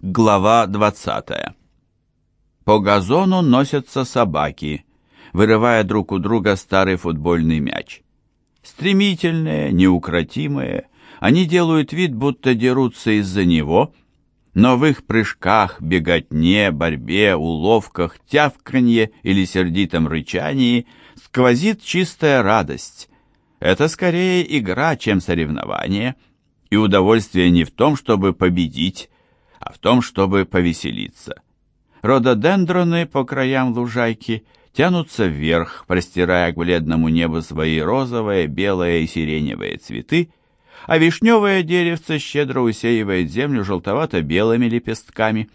Глава 20. По газону носятся собаки, вырывая друг у друга старый футбольный мяч. Стремительные, неукротимые, они делают вид, будто дерутся из-за него, но в их прыжках, беготне, борьбе, уловках, тявканье или сердитом рычании сквозит чистая радость. Это скорее игра, чем соревнование, и удовольствие не в том, чтобы победить, а в том, чтобы повеселиться. Рододендроны по краям лужайки тянутся вверх, простирая к бледному небу свои розовые, белые и сиреневые цветы, а вишневое деревце щедро усеивает землю желтовато-белыми лепестками.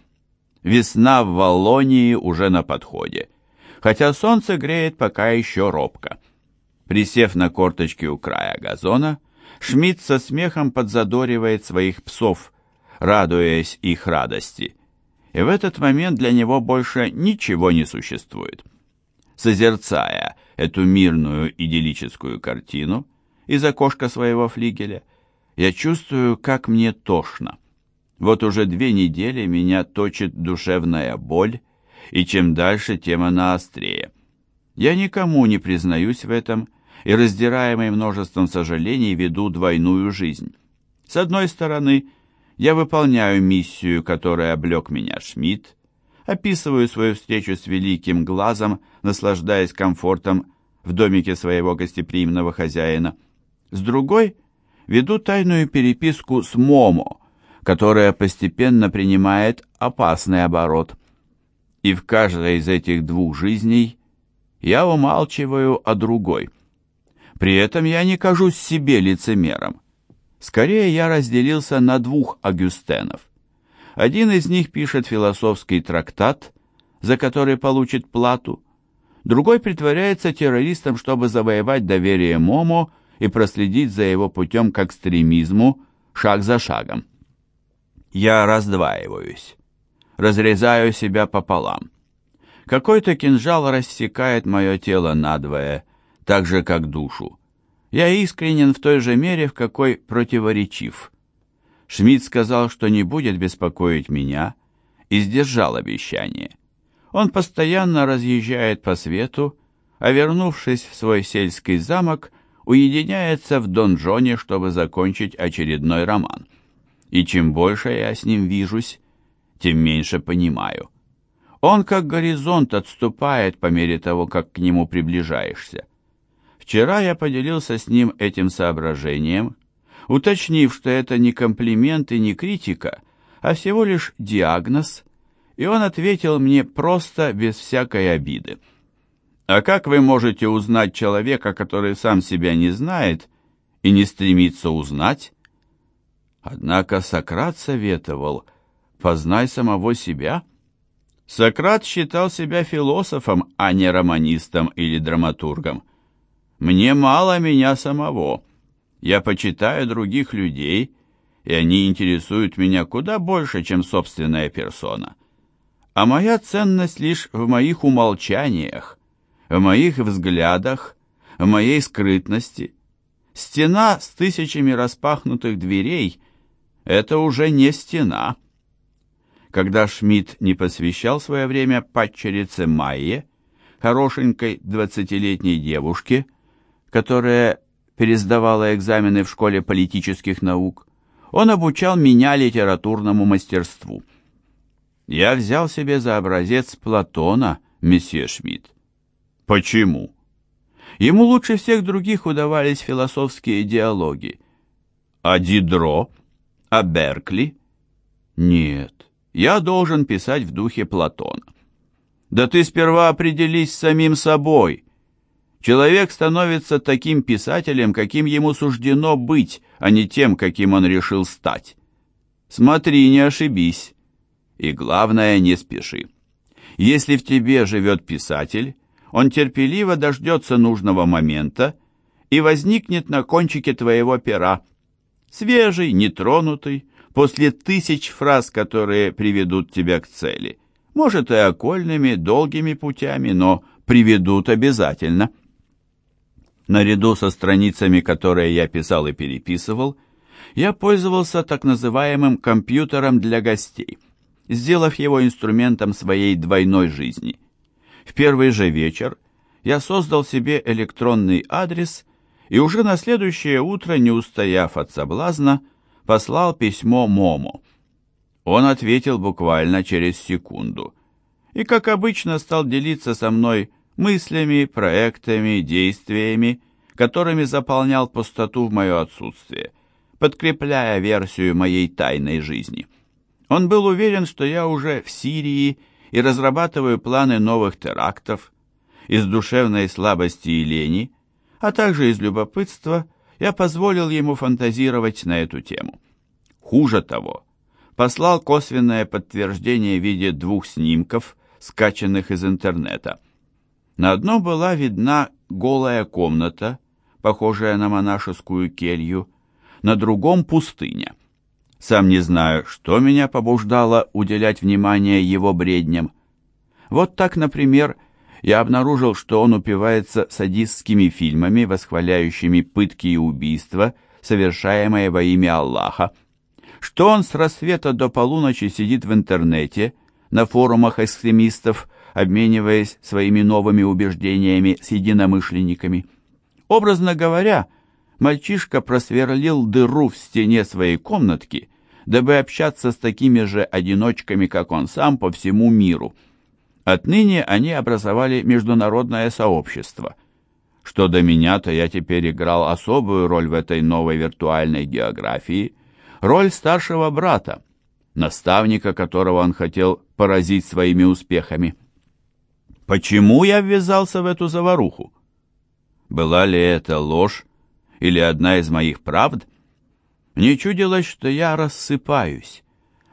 Весна в Валлонии уже на подходе, хотя солнце греет пока еще робко. Присев на корточки у края газона, Шмидт со смехом подзадоривает своих псов, радуясь их радости. И в этот момент для него больше ничего не существует. Созерцая эту мирную идиллическую картину из окошка своего флигеля, я чувствую, как мне тошно. Вот уже две недели меня точит душевная боль, и чем дальше, тем она острее. Я никому не признаюсь в этом, и, раздираемый множеством сожалений, веду двойную жизнь. С одной стороны, я выполняю миссию, которой облек меня Шмидт, описываю свою встречу с великим глазом, наслаждаясь комфортом в домике своего гостеприимного хозяина. С другой, веду тайную переписку с Момо, которая постепенно принимает опасный оборот. И в каждой из этих двух жизней я умалчиваю о другой. При этом я не кажусь себе лицемером. Скорее, я разделился на двух Агюстенов. Один из них пишет философский трактат, за который получит плату, другой притворяется террористом, чтобы завоевать доверие Момо и проследить за его путем к экстремизму шаг за шагом. Я раздваиваюсь, разрезаю себя пополам. Какой-то кинжал рассекает мое тело надвое, так же, как душу. Я искренен в той же мере, в какой противоречив. Шмидт сказал, что не будет беспокоить меня, и сдержал обещание. Он постоянно разъезжает по свету, а вернувшись в свой сельский замок, уединяется в донжоне, чтобы закончить очередной роман. И чем больше я с ним вижусь, тем меньше понимаю. Он как горизонт отступает по мере того, как к нему приближаешься. Вчера я поделился с ним этим соображением, уточнив, что это не комплимент и не критика, а всего лишь диагноз, и он ответил мне просто, без всякой обиды. А как вы можете узнать человека, который сам себя не знает и не стремится узнать? Однако Сократ советовал «познай самого себя». Сократ считал себя философом, а не романистом или драматургом. Мне мало меня самого. Я почитаю других людей, и они интересуют меня куда больше, чем собственная персона. А моя ценность лишь в моих умолчаниях, в моих взглядах, в моей скрытности. Стена с тысячами распахнутых дверей — это уже не стена. Когда Шмидт не посвящал свое время падчерице Майе, хорошенькой двадцатилетней девушке, которая пересдавала экзамены в школе политических наук, он обучал меня литературному мастерству. Я взял себе за образец Платона, месье Шмидт. Почему? Ему лучше всех других удавались философские диалоги. А Дидро? А Беркли? Нет, я должен писать в духе Платона. Да ты сперва определись с самим собой, Человек становится таким писателем, каким ему суждено быть, а не тем, каким он решил стать. Смотри, не ошибись. И главное, не спеши. Если в тебе живет писатель, он терпеливо дождется нужного момента и возникнет на кончике твоего пера. Свежий, нетронутый, после тысяч фраз, которые приведут тебя к цели. Может, и окольными, долгими путями, но приведут обязательно. Наряду со страницами, которые я писал и переписывал, я пользовался так называемым компьютером для гостей. сделав его инструментом своей двойной жизни. В первый же вечер я создал себе электронный адрес и уже на следующее утро, не устояв от соблазна, послал письмо Момо. Он ответил буквально через секунду и, как обычно, стал делиться со мной мыслями, проектами, действиями, которыми заполнял пустоту в мое отсутствие, подкрепляя версию моей тайной жизни. Он был уверен, что я уже в Сирии и разрабатываю планы новых терактов. Из душевной слабости и лени, а также из любопытства, я позволил ему фантазировать на эту тему. Хуже того, послал косвенное подтверждение в виде двух снимков, скачанных из интернета. На одном была видна голая комната, похожая на монашескую келью, на другом пустыня. Сам не знаю, что меня побуждало уделять внимание его бредням. Вот так, например, я обнаружил, что он упивается садистскими фильмами, восхваляющими пытки и убийства, совершаемые во имя Аллаха, что он с рассвета до полуночи сидит в интернете, на форумах экстремистов, обмениваясь своими новыми убеждениями с единомышленниками. Образно говоря, мальчишка просверлил дыру в стене своей комнатки, дабы общаться с такими же одиночками, как он сам, по всему миру. Отныне они образовали международное сообщество. Что до меня, то я теперь играл особую роль в этой новой виртуальной географии – роль старшего брата, наставника которого он хотел поразить своими успехами. Почему я ввязался в эту заваруху? Была ли это ложь или одна из моих правд? Мне чудилось, что я рассыпаюсь,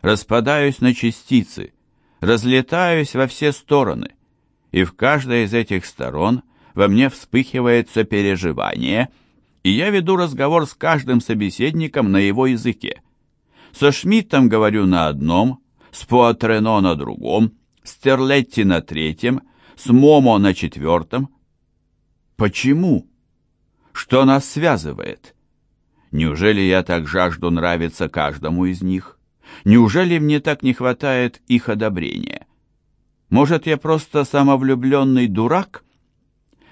распадаюсь на частицы, разлетаюсь во все стороны, и в каждой из этих сторон во мне вспыхивает сопереживание — и я веду разговор с каждым собеседником на его языке. Со Шмидтом говорю на одном, с Пуатрено на другом, с Терлетти на третьем, с Момо на четвертом. Почему? Что нас связывает? Неужели я так жажду нравиться каждому из них? Неужели мне так не хватает их одобрения? Может, я просто самовлюбленный дурак?»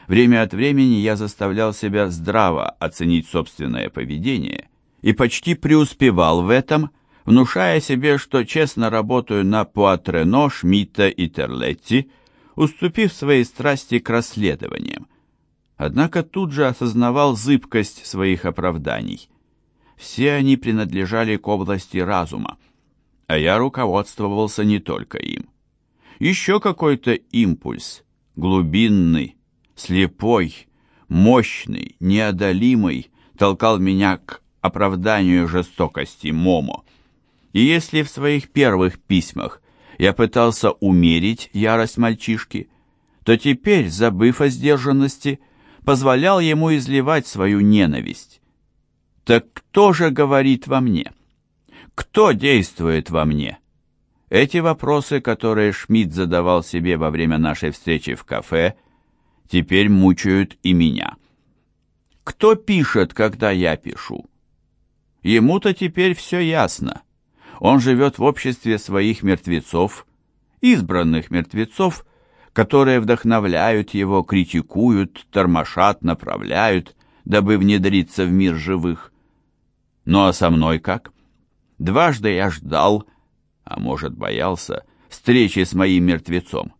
Время от времени я заставлял себя здраво оценить собственное поведение и почти преуспевал в этом, внушая себе, что честно работаю на Пуатрено, Шмидта и Терлетти, уступив своей страсти к расследованиям. Однако тут же осознавал зыбкость своих оправданий. Все они принадлежали к области разума, а я руководствовался не только им. Еще какой-то импульс, глубинный, слепой, мощный, неодолимый, толкал меня к оправданию жестокости Момо. И если в своих первых письмах я пытался умерить ярость мальчишки, то теперь, забыв о сдержанности, позволял ему изливать свою ненависть. Так кто же говорит во мне? Кто действует во мне? Эти вопросы, которые Шмидт задавал себе во время нашей встречи в кафе, — теперь мучают и меня. Кто пишет, когда я пишу? Ему-то теперь все ясно. Он живет в обществе своих мертвецов, избранных мертвецов, которые вдохновляют его, критикуют, тормошат, направляют, дабы внедриться в мир живых. Ну а со мной как? Дважды я ждал, а может боялся, встречи с моим мертвецом.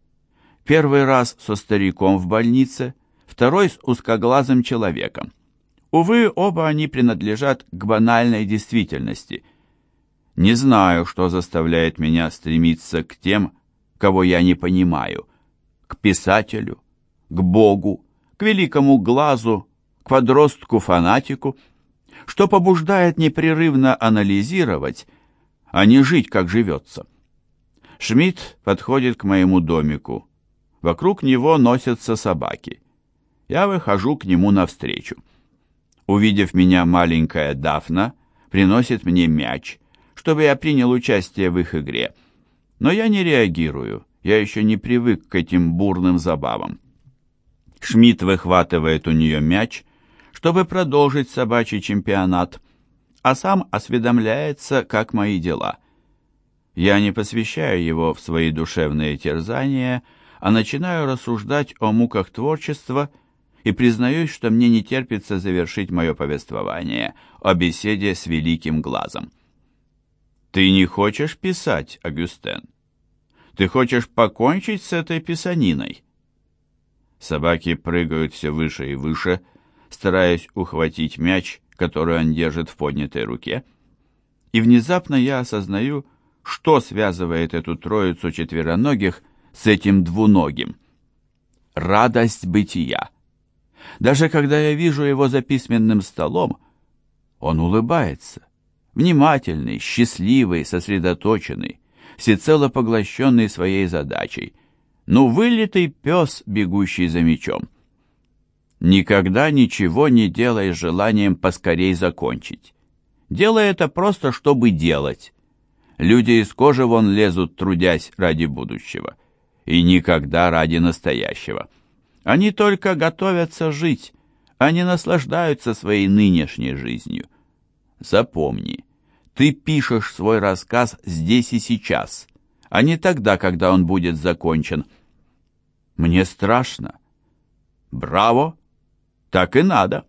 Первый раз со стариком в больнице, второй с узкоглазым человеком. Увы, оба они принадлежат к банальной действительности. Не знаю, что заставляет меня стремиться к тем, кого я не понимаю, к писателю, к Богу, к великому глазу, к подростку-фанатику, что побуждает непрерывно анализировать, а не жить, как живется. Шмидт подходит к моему домику. Вокруг него носятся собаки. Я выхожу к нему навстречу. Увидев меня, маленькая Дафна приносит мне мяч, чтобы я принял участие в их игре. Но я не реагирую, я еще не привык к этим бурным забавам. Шмидт выхватывает у нее мяч, чтобы продолжить собачий чемпионат, а сам осведомляется, как мои дела. Я не посвящаю его в свои душевные терзания, а начинаю рассуждать о муках творчества и признаюсь, что мне не терпится завершить мое повествование о беседе с великим глазом. Ты не хочешь писать, Агюстен? Ты хочешь покончить с этой писаниной? Собаки прыгают все выше и выше, стараясь ухватить мяч, который он держит в поднятой руке. И внезапно я осознаю, что связывает эту троицу четвероногих с этим двуногим. Радость бытия. Даже когда я вижу его за письменным столом, он улыбается, внимательный, счастливый, сосредоточенный, всецело поглощенный своей задачей. Ну, вылитый пес, бегущий за мечом. Никогда ничего не делай желанием поскорей закончить. Делай это просто, чтобы делать. Люди из кожи вон лезут, трудясь ради будущего. И никогда ради настоящего. Они только готовятся жить, они наслаждаются своей нынешней жизнью. Запомни, ты пишешь свой рассказ здесь и сейчас, а не тогда, когда он будет закончен. Мне страшно. Браво! Так и надо.